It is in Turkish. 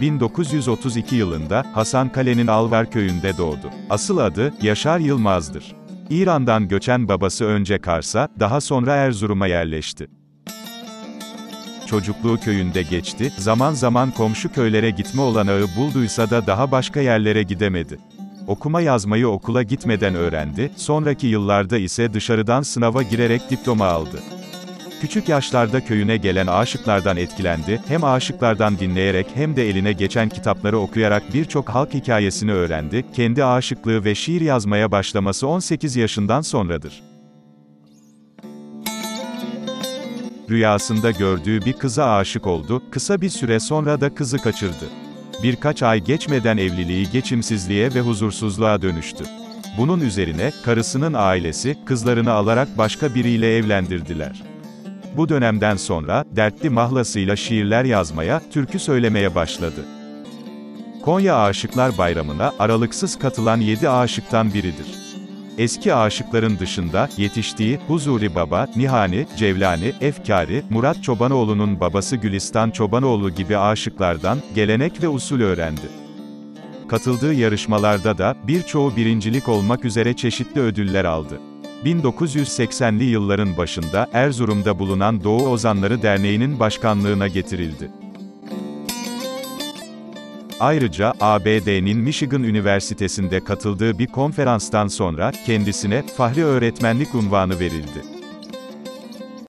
1932 yılında Hasankale'nin Alvar köyünde doğdu. Asıl adı Yaşar Yılmaz'dır. İran'dan göçen babası önce Kars'a, daha sonra Erzurum'a yerleşti. Çocukluğu köyünde geçti, zaman zaman komşu köylere gitme olanağı bulduysa da daha başka yerlere gidemedi. Okuma yazmayı okula gitmeden öğrendi, sonraki yıllarda ise dışarıdan sınava girerek diploma aldı. Küçük yaşlarda köyüne gelen aşıklardan etkilendi, hem aşıklardan dinleyerek hem de eline geçen kitapları okuyarak birçok halk hikayesini öğrendi, kendi aşıklığı ve şiir yazmaya başlaması 18 yaşından sonradır. Rüyasında gördüğü bir kıza aşık oldu, kısa bir süre sonra da kızı kaçırdı. Birkaç ay geçmeden evliliği geçimsizliğe ve huzursuzluğa dönüştü. Bunun üzerine, karısının ailesi, kızlarını alarak başka biriyle evlendirdiler. Bu dönemden sonra, dertli mahlasıyla şiirler yazmaya, türkü söylemeye başladı. Konya Aşıklar Bayramı'na, aralıksız katılan yedi aşıktan biridir. Eski aşıkların dışında, yetiştiği, Huzuri Baba, Nihani, Cevlani, Efkari, Murat Çobanoğlu'nun babası Gülistan Çobanoğlu gibi aşıklardan, gelenek ve usul öğrendi. Katıldığı yarışmalarda da, birçoğu birincilik olmak üzere çeşitli ödüller aldı. 1980'li yılların başında, Erzurum'da bulunan Doğu Ozanları Derneği'nin başkanlığına getirildi. Ayrıca, ABD'nin Michigan Üniversitesi'nde katıldığı bir konferanstan sonra, kendisine, Fahri Öğretmenlik unvanı verildi.